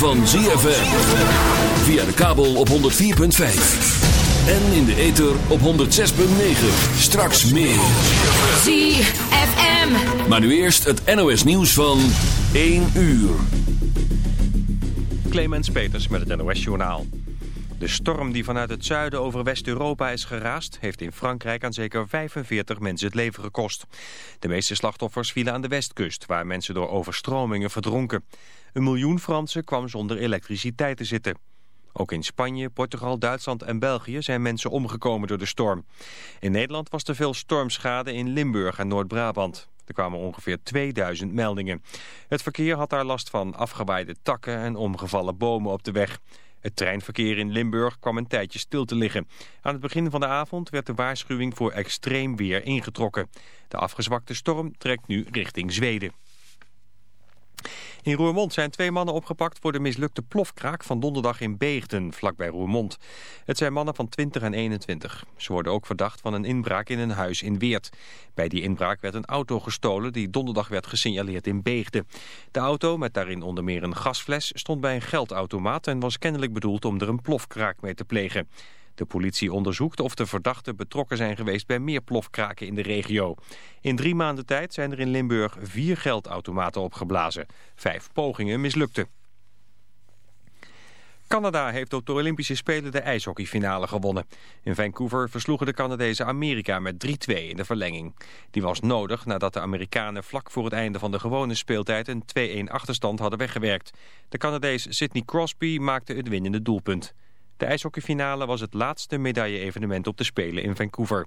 van ZFM. Via de kabel op 104.5. En in de ether op 106.9. Straks meer. ZFM. Maar nu eerst het NOS nieuws van 1 uur. Clemens Peters met het NOS Journaal. De storm die vanuit het zuiden over West-Europa is geraast... heeft in Frankrijk aan zeker 45 mensen het leven gekost. De meeste slachtoffers vielen aan de westkust... waar mensen door overstromingen verdronken. Een miljoen Fransen kwam zonder elektriciteit te zitten. Ook in Spanje, Portugal, Duitsland en België zijn mensen omgekomen door de storm. In Nederland was er veel stormschade in Limburg en Noord-Brabant. Er kwamen ongeveer 2000 meldingen. Het verkeer had daar last van afgewaaide takken en omgevallen bomen op de weg. Het treinverkeer in Limburg kwam een tijdje stil te liggen. Aan het begin van de avond werd de waarschuwing voor extreem weer ingetrokken. De afgezwakte storm trekt nu richting Zweden. In Roermond zijn twee mannen opgepakt voor de mislukte plofkraak van donderdag in Beegden, vlakbij Roermond. Het zijn mannen van 20 en 21. Ze worden ook verdacht van een inbraak in een huis in Weert. Bij die inbraak werd een auto gestolen die donderdag werd gesignaleerd in Beegden. De auto, met daarin onder meer een gasfles, stond bij een geldautomaat en was kennelijk bedoeld om er een plofkraak mee te plegen. De politie onderzoekt of de verdachten betrokken zijn geweest bij meer plofkraken in de regio. In drie maanden tijd zijn er in Limburg vier geldautomaten opgeblazen. Vijf pogingen mislukten. Canada heeft op de Olympische Spelen de ijshockeyfinale gewonnen. In Vancouver versloegen de Canadezen Amerika met 3-2 in de verlenging. Die was nodig nadat de Amerikanen vlak voor het einde van de gewone speeltijd een 2-1 achterstand hadden weggewerkt. De Canadees Sidney Crosby maakte het winnende doelpunt. De ijshockeyfinale was het laatste medaille-evenement op de Spelen in Vancouver.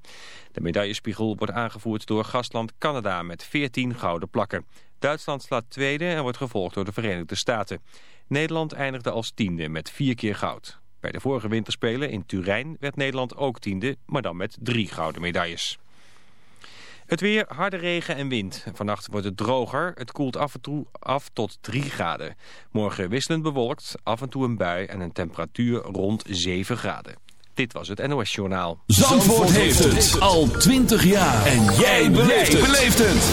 De medaillespiegel wordt aangevoerd door gastland Canada met 14 gouden plakken. Duitsland slaat tweede en wordt gevolgd door de Verenigde Staten. Nederland eindigde als tiende met vier keer goud. Bij de vorige winterspelen in Turijn werd Nederland ook tiende, maar dan met drie gouden medailles. Het weer, harde regen en wind. Vannacht wordt het droger. Het koelt af en toe af tot 3 graden. Morgen wisselend bewolkt, af en toe een bui en een temperatuur rond 7 graden. Dit was het NOS Journaal. Zandvoort heeft het al 20 jaar. En jij beleeft het.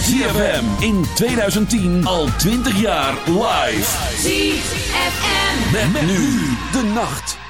ZFM in 2010 al 20 jaar live. ZFM. Met, nu de nacht.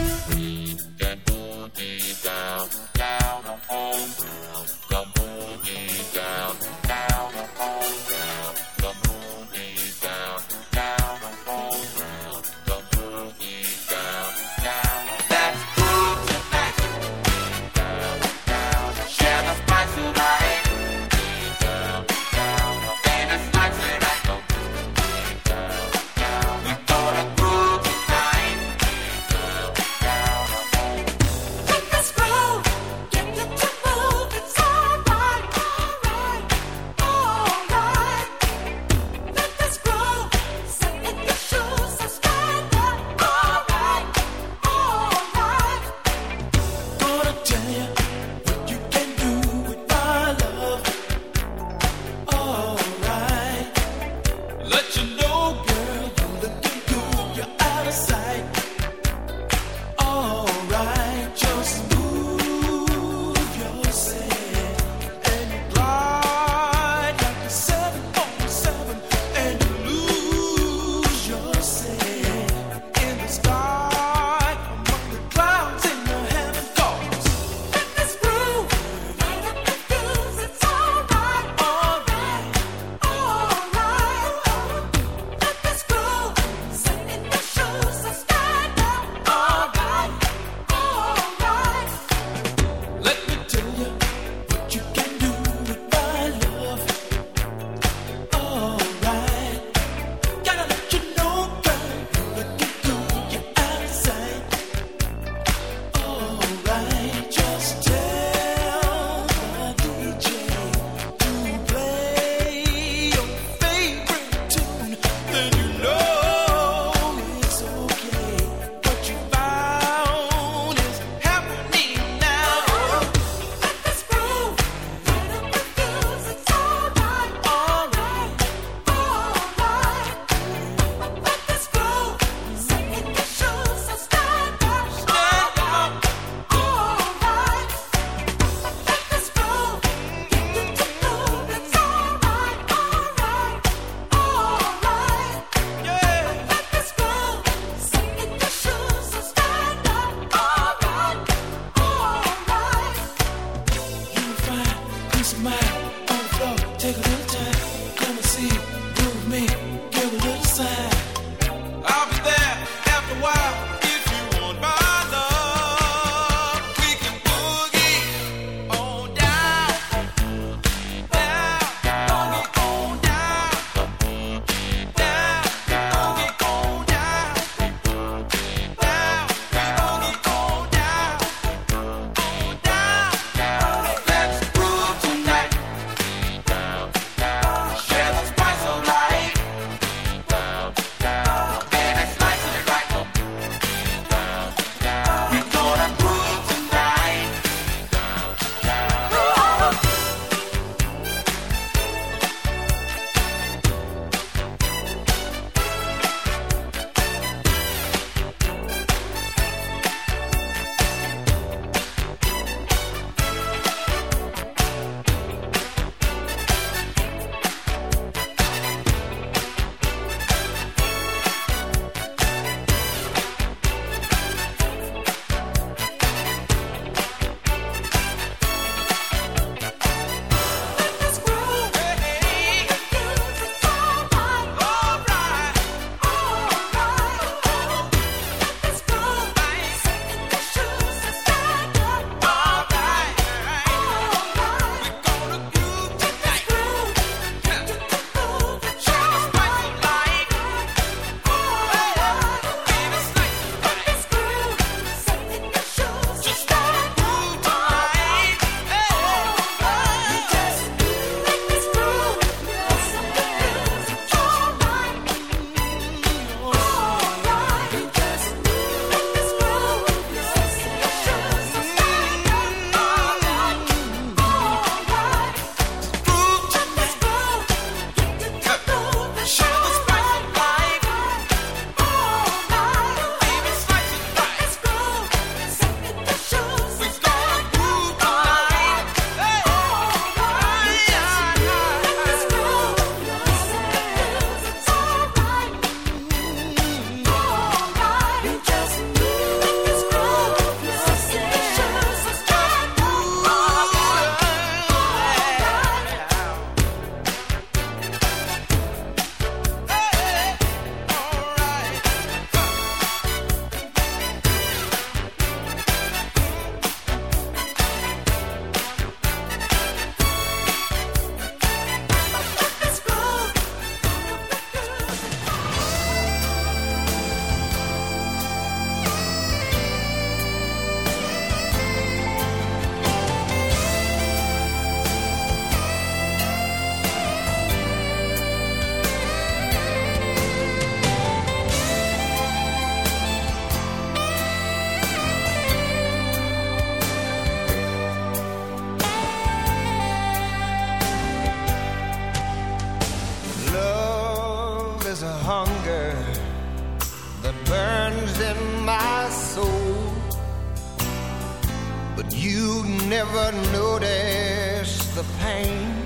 but you never notice the pain.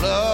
Love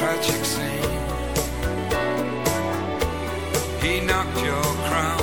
tragic scene. He knocked your crown.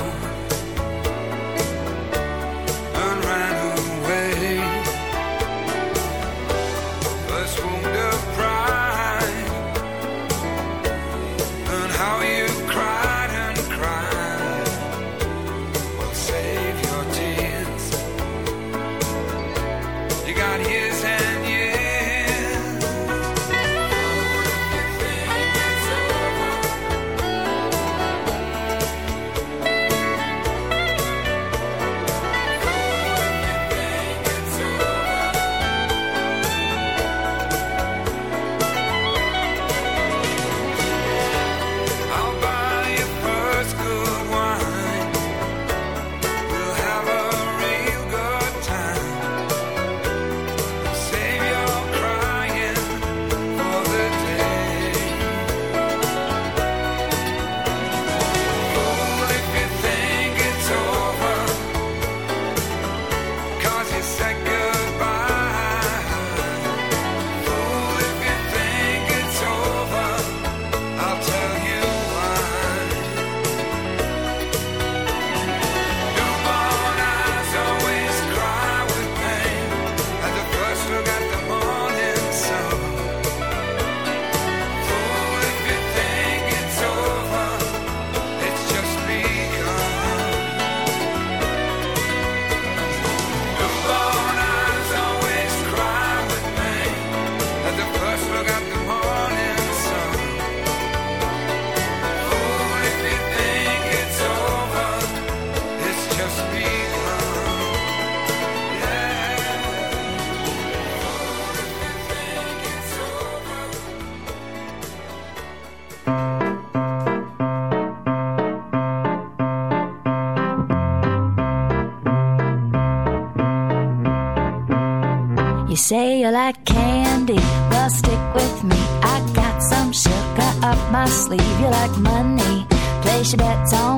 like money. Place your bets on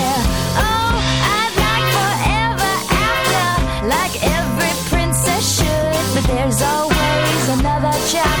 always another chapter.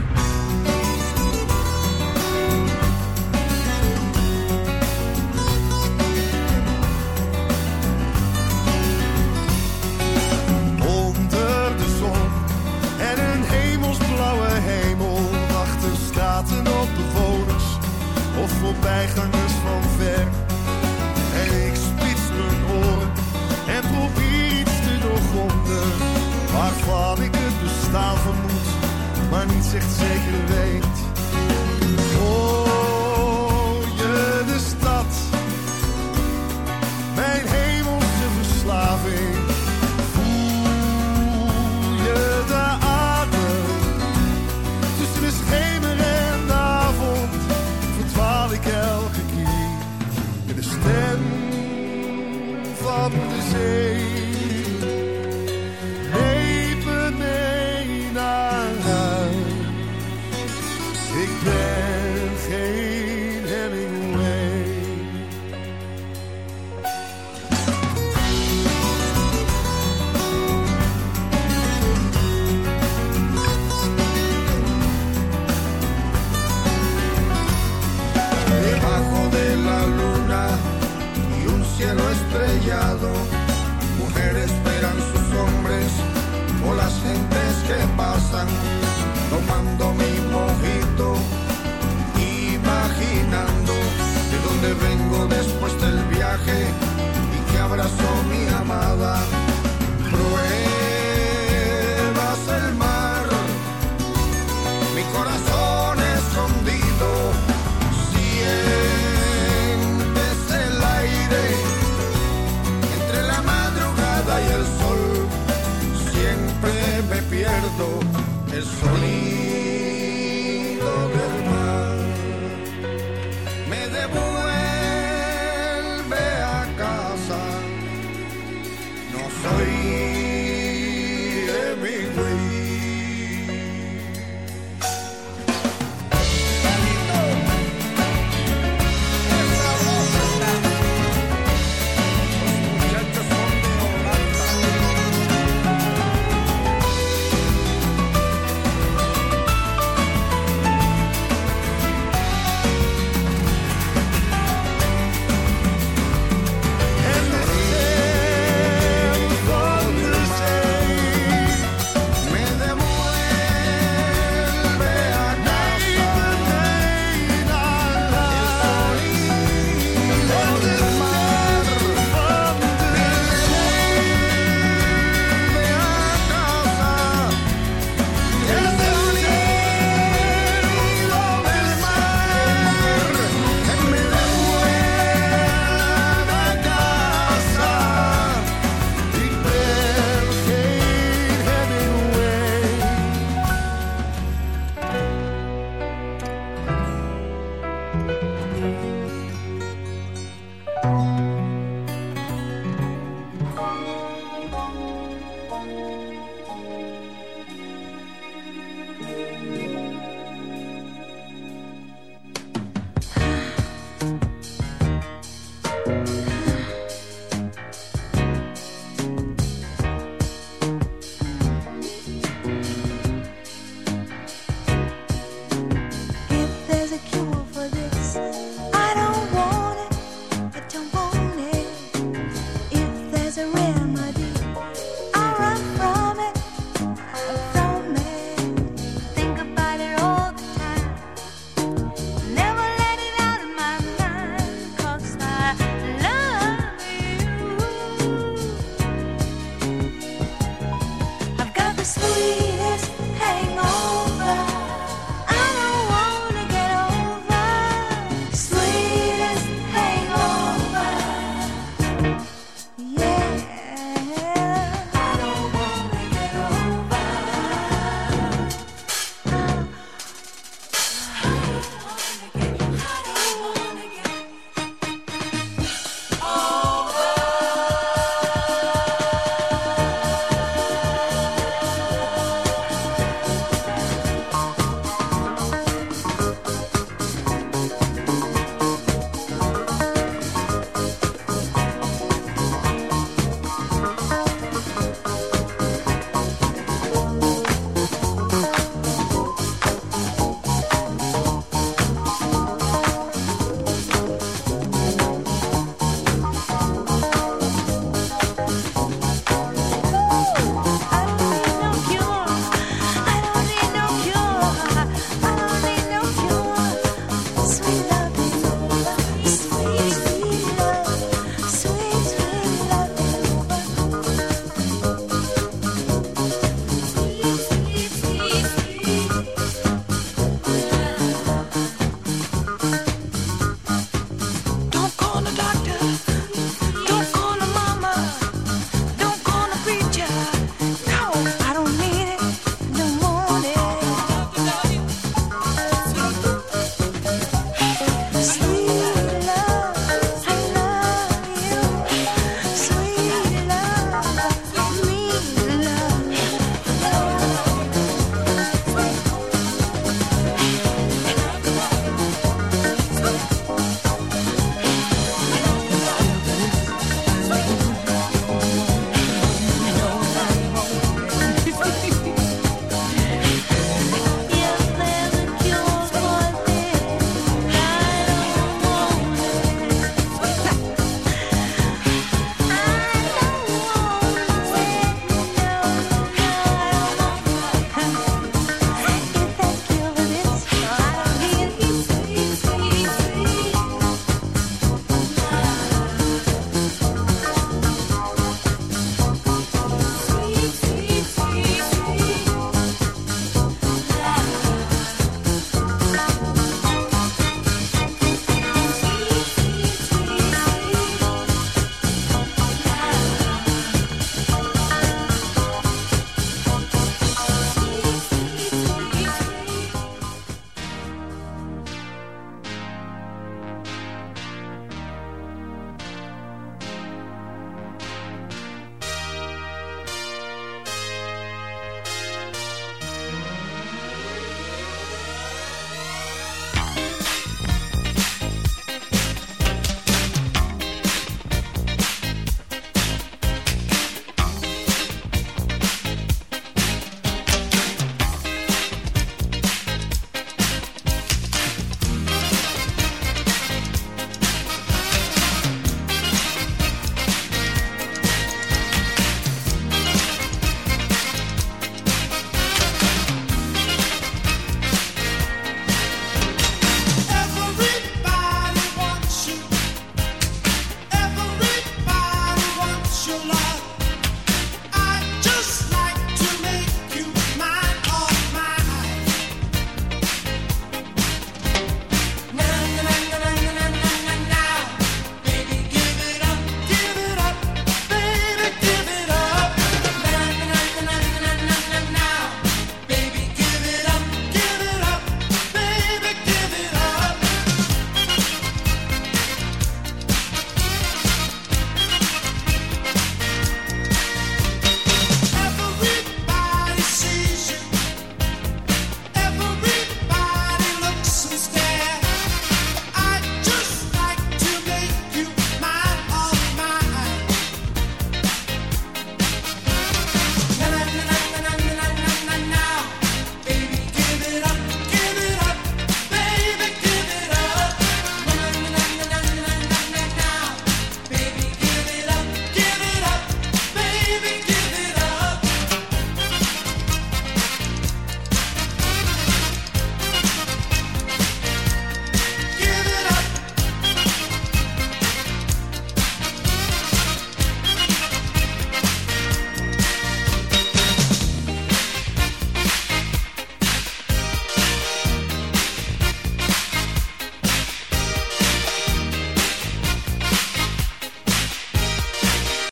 is sweet. like you